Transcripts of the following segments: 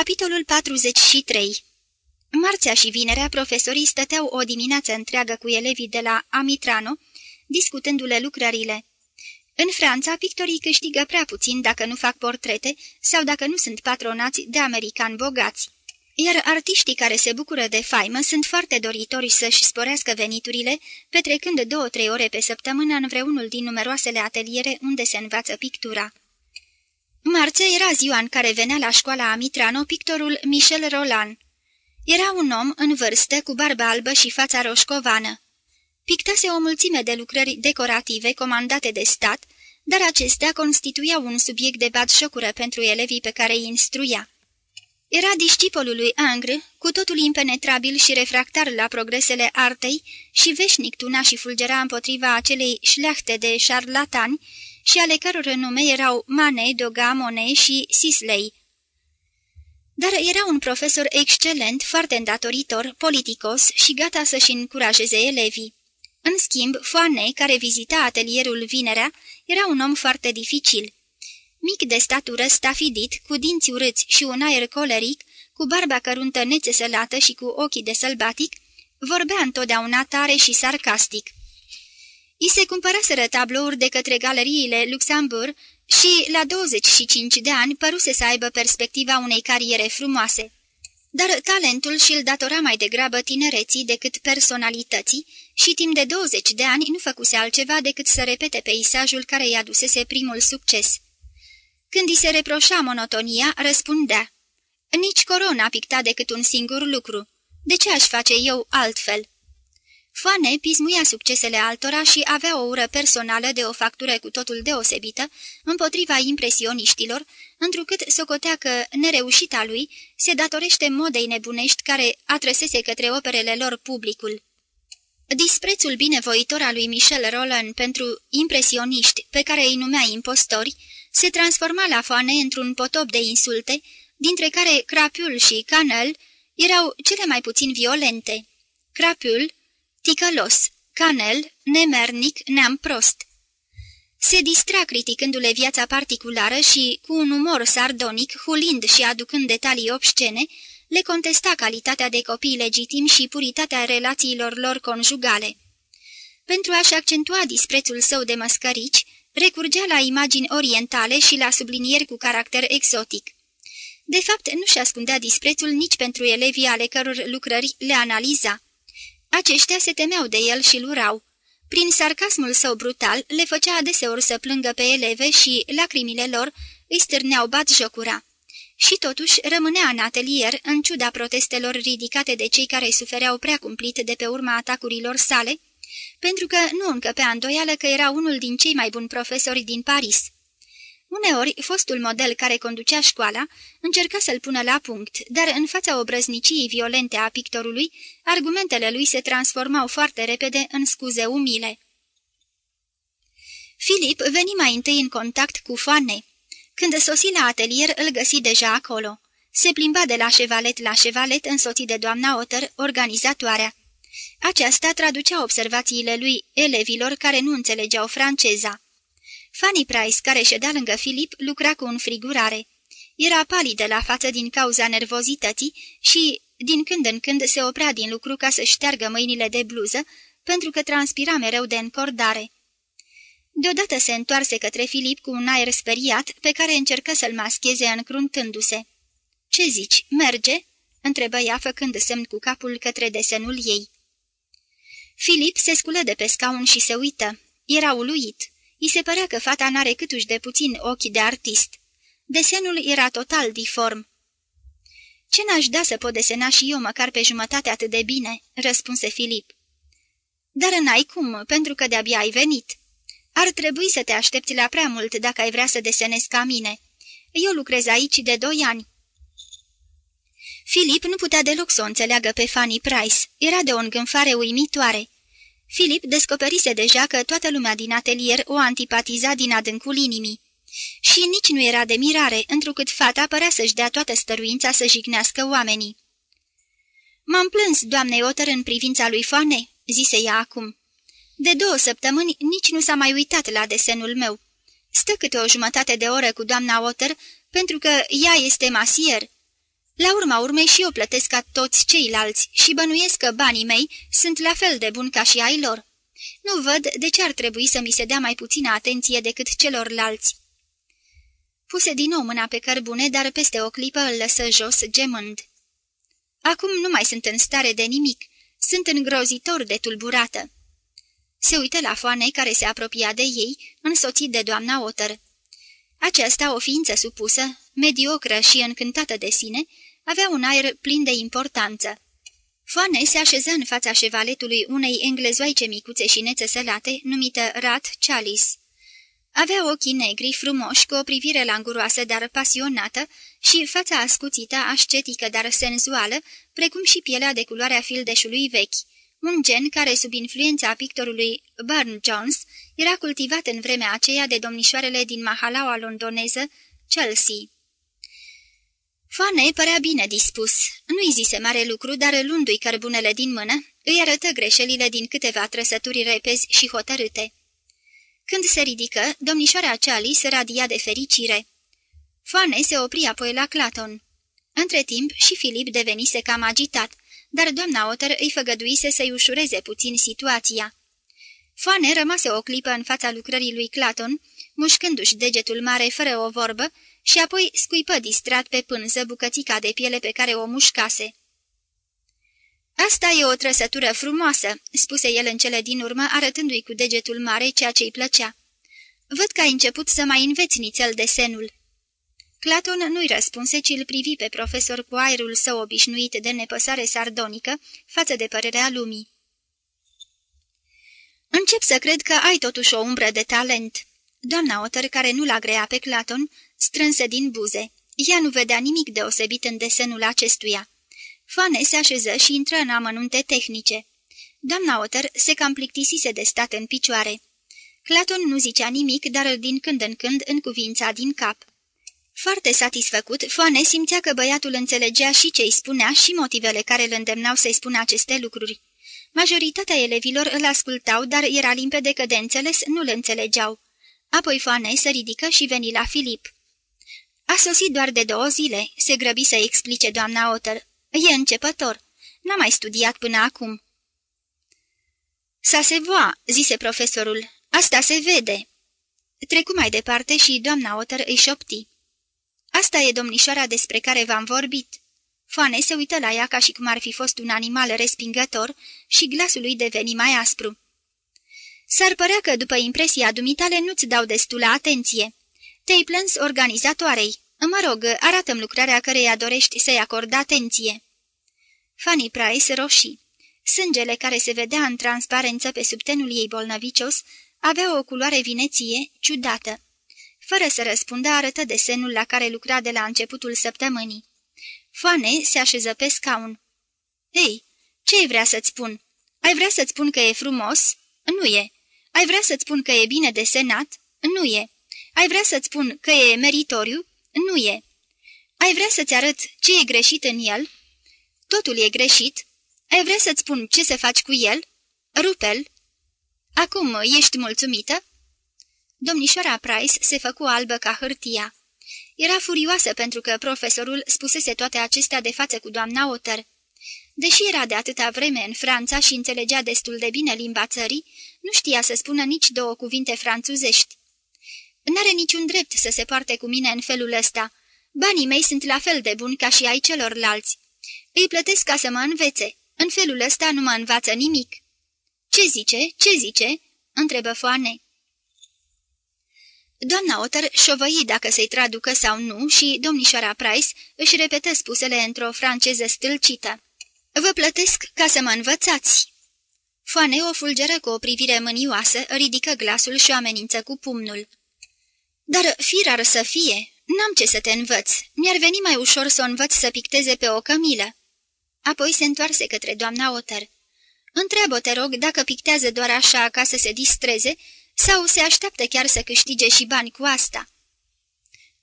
Capitolul 43 Marțea și vinerea profesorii stăteau o dimineață întreagă cu elevii de la Amitrano, discutându-le lucrările. În Franța, pictorii câștigă prea puțin dacă nu fac portrete sau dacă nu sunt patronați de americani bogați. Iar artiștii care se bucură de faimă sunt foarte doritori să-și sporească veniturile, petrecând două-trei ore pe săptămână în vreunul din numeroasele ateliere unde se învață pictura. Marțea era ziua în care venea la școala Amitrano pictorul Michel Roland. Era un om în vârstă, cu barbă albă și fața roșcovană. Pictase o mulțime de lucrări decorative comandate de stat, dar acestea constituiau un subiect de batjocură pentru elevii pe care îi instruia. Era discipolul lui Angre, cu totul impenetrabil și refractar la progresele artei și veșnic tuna și fulgera împotriva acelei șleachte de șarlatani și ale căror nume erau Manet, Doga, Monet și Sisley. Dar era un profesor excelent, foarte îndatoritor, politicos și gata să-și încurajeze elevii. În schimb, Foane, care vizita atelierul vinerea, era un om foarte dificil. Mic de statură, stafidit, cu dinți urâți și un aer coleric, cu barba căruntă nețesălată și cu ochii de sălbatic, vorbea întotdeauna tare și sarcastic. I se cumpăraseră tablouri de către galeriile Luxemburg și, la 25 de ani, păruse să aibă perspectiva unei cariere frumoase. Dar talentul și-l datora mai degrabă tinereții decât personalității și timp de 20 de ani nu făcuse altceva decât să repete peisajul care i-a dusese primul succes. Când i se reproșa monotonia, răspundea, Nici corona picta decât un singur lucru. De ce aș face eu altfel?" Foane pismuia succesele altora și avea o ură personală de o factură cu totul deosebită împotriva impresioniștilor, întrucât socotea că nereușita lui se datorește modei nebunești care atrăsese către operele lor publicul. Disprețul binevoitor al lui Michel Roland pentru impresioniști, pe care îi numea impostori, se transforma la foane într-un potop de insulte, dintre care Crapul și Canel erau cele mai puțin violente. Crapul, ticălos, Canel, nemernic, neam prost. Se distra criticându-le viața particulară și, cu un umor sardonic, hulind și aducând detalii obscene, le contesta calitatea de copii legitimi și puritatea relațiilor lor conjugale. Pentru a-și accentua disprețul său de măscărici, recurgea la imagini orientale și la sublinieri cu caracter exotic. De fapt, nu și ascundea disprețul nici pentru elevii ale căror lucrări le analiza. Aceștia se temeau de el și lurau. Prin sarcasmul său brutal, le făcea adeseori să plângă pe eleve și lacrimile lor îi stârneau bat jocura. Și totuși rămânea în atelier, în ciuda protestelor ridicate de cei care sufereau prea cumplit de pe urma atacurilor sale, pentru că nu încăpea îndoială că era unul din cei mai buni profesori din Paris. Uneori, fostul model care conducea școala încerca să-l pună la punct, dar în fața obrăzniciei violente a pictorului, argumentele lui se transformau foarte repede în scuze umile. Filip veni mai întâi în contact cu Foane. Când sosi la atelier, îl găsi deja acolo. Se plimba de la șevalet la șevalet, însoțit de doamna Otter, organizatoarea. Aceasta traducea observațiile lui elevilor care nu înțelegeau franceza. Fanny Price, care ședea lângă Filip, lucra cu un frigurare. Era palidă la față din cauza nervozității și, din când în când, se oprea din lucru ca să șteargă mâinile de bluză, pentru că transpira mereu de încordare. Deodată se întoarse către Filip cu un aer speriat, pe care încercă să-l mascheze încruntându-se. Ce zici, merge?" întrebă ea făcând semn cu capul către desenul ei. Filip se sculă de pe scaun și se uită. Era uluit. I se părea că fata n-are câtuși de puțin ochi de artist. Desenul era total diform. Ce n-aș da să pot desena și eu măcar pe jumătate atât de bine?" răspunse Filip. Dar n-ai cum, pentru că de-abia ai venit. Ar trebui să te aștepți la prea mult dacă ai vrea să desenezi ca mine. Eu lucrez aici de doi ani." Filip nu putea deloc să o înțeleagă pe Fanny Price. Era de o îngânfare uimitoare. Filip descoperise deja că toată lumea din atelier o antipatiza din adâncul inimii. Și nici nu era de mirare, întrucât fata părea să-și dea toată stăruința să jignească oamenii. M-am plâns, doamne Otter, în privința lui Foane," zise ea acum. De două săptămâni nici nu s-a mai uitat la desenul meu. Stă câte o jumătate de oră cu doamna Otter, pentru că ea este masier. La urma urmei și eu plătesc ca toți ceilalți și bănuiesc că banii mei sunt la fel de buni ca și ai lor. Nu văd de ce ar trebui să mi se dea mai puțină atenție decât celorlalți. Puse din nou mâna pe cărbune, dar peste o clipă îl lăsă jos, gemând. Acum nu mai sunt în stare de nimic, sunt îngrozitor de tulburată. Se uită la foane care se apropia de ei, însoțit de doamna Otter. Aceasta, o ființă supusă, mediocră și încântată de sine, avea un aer plin de importanță. Foane se așeză în fața șevaletului unei englezoaice micuțe și nețăsălate, numită Rat Chalice. Avea ochii negri, frumoși, cu o privire languroasă, dar pasionată, și fața ascuțită, ascetică, dar senzuală, precum și pielea de culoarea fildeșului vechi, un gen care, sub influența pictorului Burne-Jones, era cultivat în vremea aceea de domnișoarele din mahalaua londoneză, Chelsea. Fane părea bine dispus. Nu-i zise mare lucru, dar luându-i cărbunele din mână, îi arătă greșelile din câteva trăsături repezi și hotărâte. Când se ridică, domnișoara Charlie se radia de fericire. Fane se opri apoi la Claton. Între timp și Filip devenise cam agitat, dar doamna Otter îi făgăduise să-i ușureze puțin situația. Fane rămase o clipă în fața lucrării lui Claton, mușcându-și degetul mare fără o vorbă și apoi scuipă distrat pe pânză bucățica de piele pe care o mușcase. Asta e o trăsătură frumoasă," spuse el în cele din urmă, arătându-i cu degetul mare ceea ce-i plăcea. Văd că ai început să mai înveți nițel desenul." Claton nu-i răspunse, ci îl privi pe profesor cu aerul său obișnuit de nepăsare sardonică față de părerea lumii. Încep să cred că ai totuși o umbră de talent." Doamna Otter, care nu-l agrea pe Claton, strânse din buze. Ea nu vedea nimic deosebit în desenul acestuia. Fane se așeză și intră în amănunte tehnice. Doamna Otter se cam plictisise de stat în picioare. Claton nu zicea nimic, dar din când în când încuvința din cap. Foarte satisfăcut, Foane simțea că băiatul înțelegea și ce îi spunea și motivele care îl îndemnau să-i spună aceste lucruri. Majoritatea elevilor îl ascultau, dar era limpede că de înțeles nu le înțelegeau. Apoi Foane se ridică și veni la Filip. A sosit doar de două zile," se grăbi să explice doamna Otter. E începător. N-a mai studiat până acum." Sa se voa," zise profesorul. Asta se vede." Trecu mai departe și doamna Otter îi șopti. Asta e domnișoara despre care v-am vorbit." Foane se uită la ea ca și cum ar fi fost un animal respingător și glasul lui deveni mai aspru. S-ar părea că, după impresia dumitale, nu-ți dau destulă atenție. Te-ai plâns organizatoarei. Mă rog, arată-mi lucrarea căreia dorești să-i acord atenție." Fanny Price roșii. Sângele care se vedea în transparență pe subtenul ei bolnăvicios avea o culoare vineție ciudată. Fără să răspundă, arătă desenul la care lucra de la începutul săptămânii. Foane se așeză pe scaun. Ei, ce ai vrea să-ți spun? Ai vrea să-ți spun că e frumos? Nu e. Ai vrea să-ți spun că e bine desenat? Nu e. Ai vrea să-ți spun că e meritoriu? Nu e. Ai vrea să-ți arăt ce e greșit în el? Totul e greșit. Ai vrea să-ți spun ce să faci cu el? Rupel. Acum ești mulțumită? Domnișoara Price se făcu albă ca hârtia. Era furioasă pentru că profesorul spusese toate acestea de față cu doamna Otter. Deși era de atâta vreme în Franța și înțelegea destul de bine limba țării, nu știa să spună nici două cuvinte franțuzești. N-are niciun drept să se poarte cu mine în felul ăsta. Banii mei sunt la fel de buni ca și ai celorlalți. Îi plătesc ca să mă învețe. În felul ăsta nu mă învață nimic." Ce zice? Ce zice?" întrebă Foane. Doamna Otter șovăi dacă să-i traducă sau nu și domnișoara Price își repetă spusele într-o franceză stâlcită. Vă plătesc ca să mă învățați." Foane o fulgeră cu o privire mânioasă, ridică glasul și o amenință cu pumnul. Dar firar să fie, n-am ce să te învăț. Mi-ar veni mai ușor să o învăț să picteze pe o cămilă." Apoi se întoarse către doamna Otter. Întreabă, te rog, dacă pictează doar așa ca să se distreze sau se așteaptă chiar să câștige și bani cu asta?"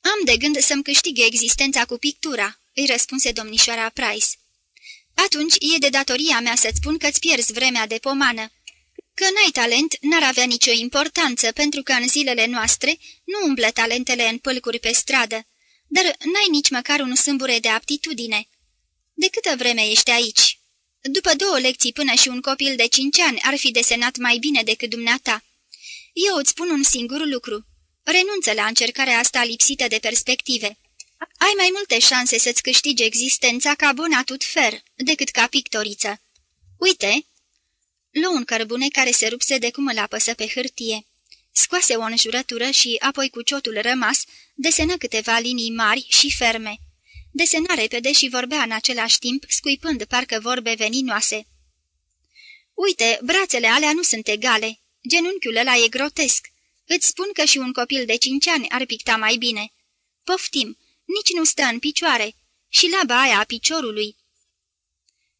Am de gând să-mi câștige existența cu pictura," îi răspunse domnișoara Price. Atunci e de datoria mea să-ți spun că-ți pierzi vremea de pomană. Că n-ai talent n-ar avea nicio importanță, pentru că în zilele noastre nu umblă talentele în pâlcuri pe stradă. dar n-ai nici măcar un sâmbure de aptitudine. De câtă vreme ești aici? După două lecții până și un copil de cinci ani ar fi desenat mai bine decât dumneata. Eu îți spun un singur lucru. Renunță la încercarea asta lipsită de perspective. Ai mai multe șanse să-ți câștigi existența ca bonatut fer decât ca pictoriță. Uite!" Luă un cărbune care se rupse de cum îl apăsă pe hârtie. Scoase o înjurătură și, apoi cu ciotul rămas, desenă câteva linii mari și ferme. Desena repede și vorbea în același timp, scuipând parcă vorbe veninoase. Uite, brațele alea nu sunt egale. Genunchiul ăla e grotesc. Îți spun că și un copil de cinci ani ar picta mai bine. Poftim, nici nu stă în picioare. Și laba aia a piciorului.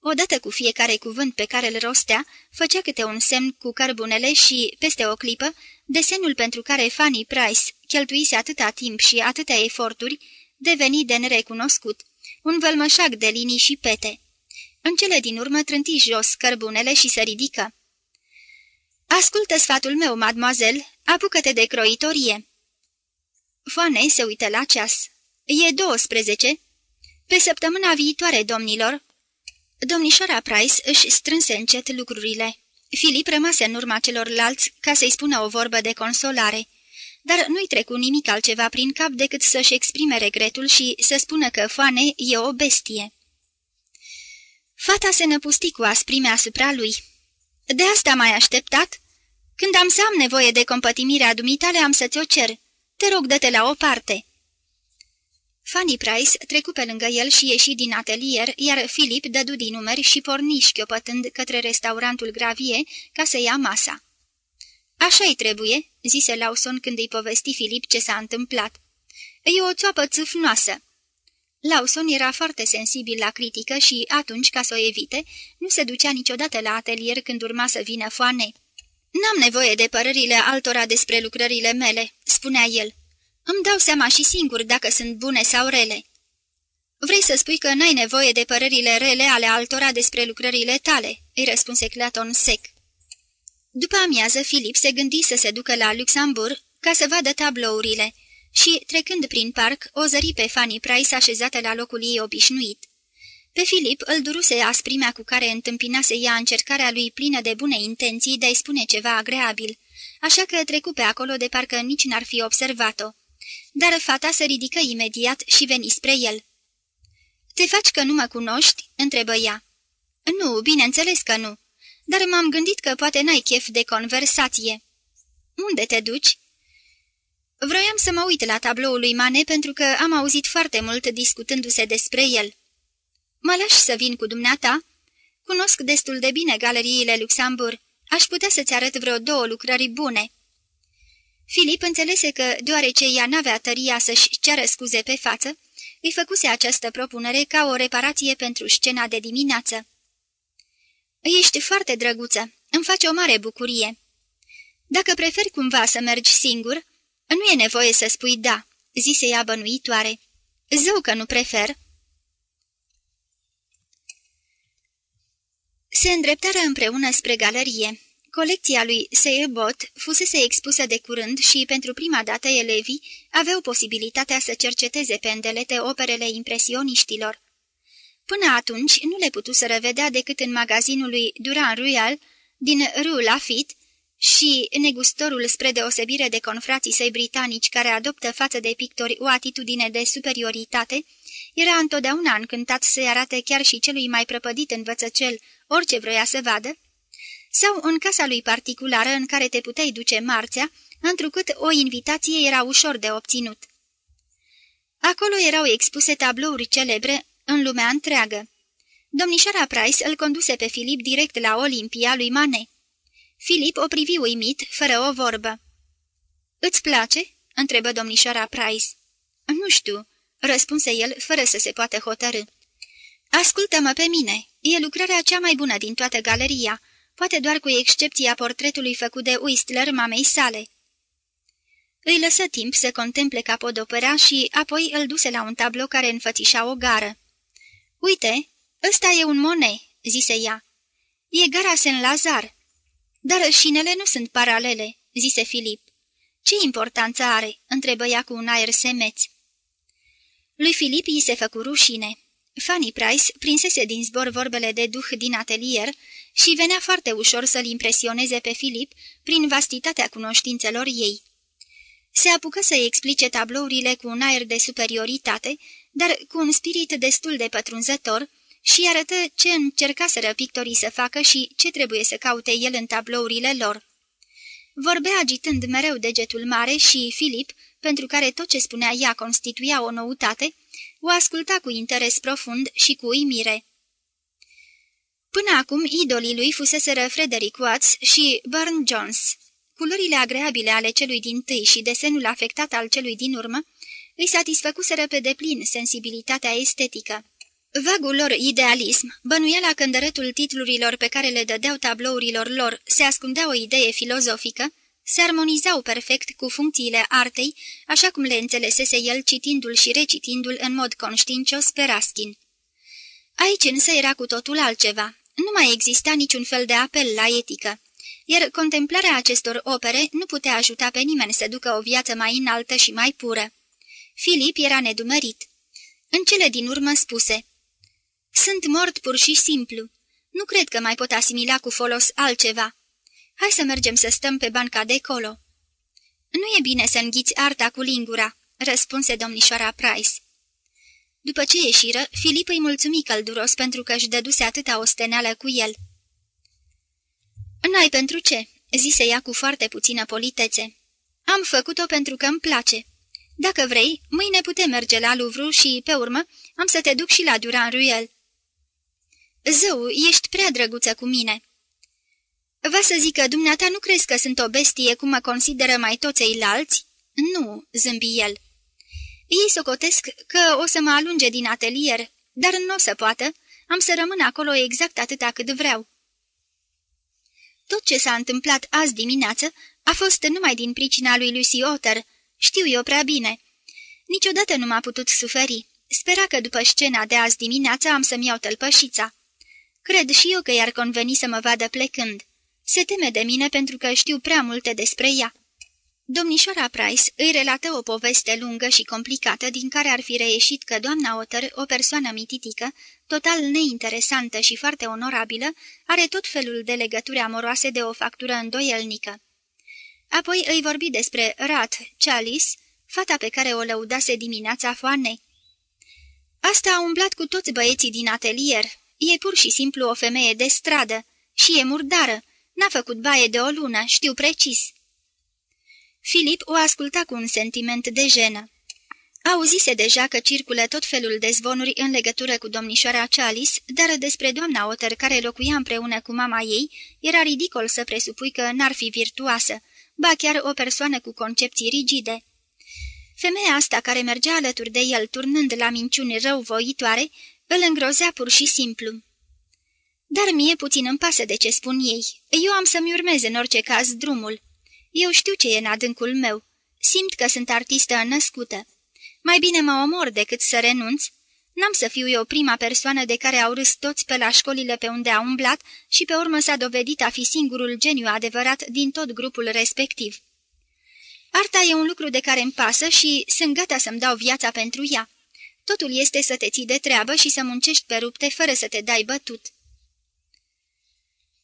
Odată cu fiecare cuvânt pe care îl rostea, făcea câte un semn cu cărbunele și, peste o clipă, desenul pentru care Fanny Price cheltuise atâta timp și atâtea eforturi, deveni de nerecunoscut, un vălmășac de linii și pete. În cele din urmă trânti jos cărbunele și se ridică. Ascultă sfatul meu, mademoiselle, apucă-te de croitorie." Foane se uită la ceas. E 12. Pe săptămâna viitoare, domnilor." Domnișoara Price își strânse încet lucrurile. Filip rămase în urma celorlalți ca să-i spună o vorbă de consolare, dar nu-i trecu nimic altceva prin cap decât să-și exprime regretul și să spună că Foane e o bestie. Fata se năpusti cu asprime asupra lui. De asta mai așteptat? Când am să am nevoie de compătimirea dumitale, am să ți-o cer. Te rog, dă-te la o parte." Fanny Price trecu pe lângă el și ieși din atelier, iar Philip dădu din numeri și porni șchiopătând către restaurantul Gravie ca să ia masa. Așa-i trebuie," zise Lawson când îi povesti Filip ce s-a întâmplat. E o țoapă țâfnoasă." Lawson era foarte sensibil la critică și, atunci, ca să o evite, nu se ducea niciodată la atelier când urma să vină foane. N-am nevoie de părerile altora despre lucrările mele," spunea el. Îmi dau seama și singur dacă sunt bune sau rele." Vrei să spui că n-ai nevoie de părerile rele ale altora despre lucrările tale?" îi răspunse Claton sec. După amiază, Filip se gândi să se ducă la Luxemburg ca să vadă tablourile și, trecând prin parc, o zări pe Fanny Price așezată la locul ei obișnuit. Pe Filip îl duruse asprimea cu care întâmpinase ea încercarea lui plină de bune intenții de a-i spune ceva agreabil, așa că trecu pe acolo de parcă nici n-ar fi observat-o. Dar fata se ridică imediat și veni spre el. Te faci că nu mă cunoști?" întrebă ea. Nu, bineînțeles că nu, dar m-am gândit că poate n-ai chef de conversație." Unde te duci?" Vroiam să mă uit la tabloul lui Mane pentru că am auzit foarte mult discutându-se despre el." Mă lași să vin cu dumneata? Cunosc destul de bine galeriile Luxemburg. Aș putea să-ți arăt vreo două lucrări bune." Filip înțelese că, deoarece ea n-avea tăria să-și ceară scuze pe față, îi făcuse această propunere ca o reparație pentru scena de dimineață. Ești foarte drăguță, îmi face o mare bucurie. Dacă preferi cumva să mergi singur, nu e nevoie să spui da," zise ea bănuitoare. Zău că nu prefer." Se îndreptară împreună spre galerie. Colecția lui Seebot fusese expusă de curând și, pentru prima dată, elevii aveau posibilitatea să cerceteze pe îndelete operele impresioniștilor. Până atunci nu le putuseră vedea decât în magazinul lui Duran Royal din Rue Lafitte și negustorul spre deosebire de confrații săi britanici care adoptă față de pictori o atitudine de superioritate, era întotdeauna încântat să-i arate chiar și celui mai prăpădit învățăcel orice vroia să vadă, sau în casa lui particulară în care te puteai duce marțea, întrucât o invitație era ușor de obținut. Acolo erau expuse tablouri celebre în lumea întreagă. Domnișoara Price îl conduse pe Filip direct la Olimpia lui Manet. Filip o privi uimit, fără o vorbă. Îți place?" întrebă domnișoara Price. Nu știu," răspunse el, fără să se poată hotărâ. Ascultă-mă pe mine, e lucrarea cea mai bună din toată galeria, poate doar cu excepția portretului făcut de Whistler mamei sale." Îi lăsă timp să contemple capodopera și apoi îl duse la un tablou care înfățișa o gară. Uite, ăsta e un Monet," zise ea. E gara Saint-Lazare." Dar șinele nu sunt paralele," zise Filip. Ce importanță are?" întrebă ea cu un aer semeț. Lui Filip îi se făcu rușine. Fanny Price prinsese din zbor vorbele de duh din atelier și venea foarte ușor să-l impresioneze pe Filip prin vastitatea cunoștințelor ei. Se apucă să-i explice tablourile cu un aer de superioritate, dar cu un spirit destul de pătrunzător, și arătă ce încercaseră pictorii să facă și ce trebuie să caute el în tablourile lor. Vorbea agitând mereu degetul mare și Filip, pentru care tot ce spunea ea constituia o noutate, o asculta cu interes profund și cu uimire. Până acum, idolii lui fuseseră Frederick Watts și Burne Jones. Culorile agreabile ale celui din tâi și desenul afectat al celui din urmă îi satisfăcuseră pe deplin sensibilitatea estetică. Vagul lor idealism, bănuiala cândărătul titlurilor pe care le dădeau tablourilor lor, se ascundea o idee filozofică, se armonizau perfect cu funcțiile artei, așa cum le înțelesese el citindu-l și recitindu-l în mod conștiincios pe Raskin. Aici însă era cu totul altceva. Nu mai exista niciun fel de apel la etică, iar contemplarea acestor opere nu putea ajuta pe nimeni să ducă o viață mai înaltă și mai pură. Filip era nedumerit. În cele din urmă spuse, Sunt mort pur și simplu. Nu cred că mai pot asimila cu folos altceva. Hai să mergem să stăm pe banca de colo." Nu e bine să înghiți arta cu lingura," răspunse domnișoara Price. După ce ieșiră, Filip îi mulțumi călduros pentru că își dăduse atâta osteneală cu el. N-ai pentru ce?" zise ea cu foarte puțină politețe. Am făcut-o pentru că îmi place. Dacă vrei, mâine putem merge la Louvre și, pe urmă, am să te duc și la Duran-Ruel." Zău, ești prea drăguță cu mine." Va să zic că dumneata nu crezi că sunt o bestie cum mă consideră mai toți ceilalți?" Nu," zâmbi el. Ei socotesc că o să mă alunge din atelier, dar nu o să poată, am să rămân acolo exact atâta cât vreau." Tot ce s-a întâmplat azi dimineață a fost numai din pricina lui Lucy Otter, știu eu prea bine. Niciodată nu m-a putut suferi. Spera că după scena de azi dimineață am să-mi iau tălpășița. Cred și eu că i-ar conveni să mă vadă plecând. Se teme de mine pentru că știu prea multe despre ea. Domnișoara Price îi relată o poveste lungă și complicată din care ar fi reieșit că doamna Otter, o persoană mititică, total neinteresantă și foarte onorabilă, are tot felul de legături amoroase de o factură îndoielnică. Apoi îi vorbi despre Rat Chalice, fata pe care o lăudase dimineața foanei. Asta a umblat cu toți băieții din atelier. E pur și simplu o femeie de stradă și e murdară. N-a făcut baie de o lună, știu precis." Filip o asculta cu un sentiment de jenă. Auzise deja că circulă tot felul de zvonuri în legătură cu domnișoara Chalice, dar despre doamna Otter care locuia împreună cu mama ei, era ridicol să presupui că n-ar fi virtuoasă, ba chiar o persoană cu concepții rigide. Femeia asta care mergea alături de el turnând la minciuni răuvoitoare, îl îngrozea pur și simplu. Dar mie puțin îmi pasă de ce spun ei. Eu am să-mi urmez în orice caz drumul. Eu știu ce e în adâncul meu. Simt că sunt artistă născută. Mai bine mă omor decât să renunț. N-am să fiu eu prima persoană de care au râs toți pe la școlile pe unde a umblat și pe urmă s-a dovedit a fi singurul geniu adevărat din tot grupul respectiv. Arta e un lucru de care îmi pasă și sunt gata să-mi dau viața pentru ea. Totul este să te ții de treabă și să muncești pe rupte fără să te dai bătut.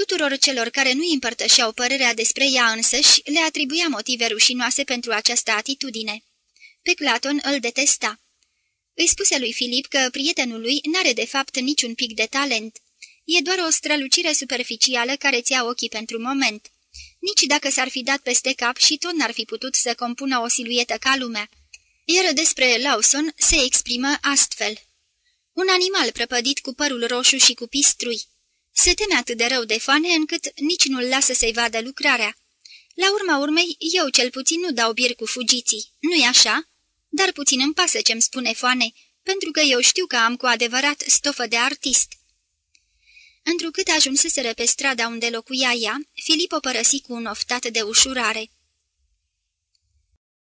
Tuturor celor care nu împărtășeau părerea despre ea însăși le atribuia motive rușinoase pentru această atitudine. Pe Platon îl detesta. Îi spuse lui Filip că prietenul lui n-are de fapt niciun pic de talent. E doar o strălucire superficială care ți-a ochii pentru moment. Nici dacă s-ar fi dat peste cap și tot n-ar fi putut să compună o siluetă ca lumea. Iar despre Lawson se exprimă astfel. Un animal prăpădit cu părul roșu și cu pistrui. Se teme atât de rău de foane încât nici nu-l lasă să-i vadă lucrarea. La urma urmei, eu cel puțin nu dau bir cu fugiții, nu-i așa? Dar puțin îmi pasă ce-mi spune foane, pentru că eu știu că am cu adevărat stofă de artist. Întrucât ajunseseră pe strada unde locuia ea, Filip o părăsi cu un oftat de ușurare.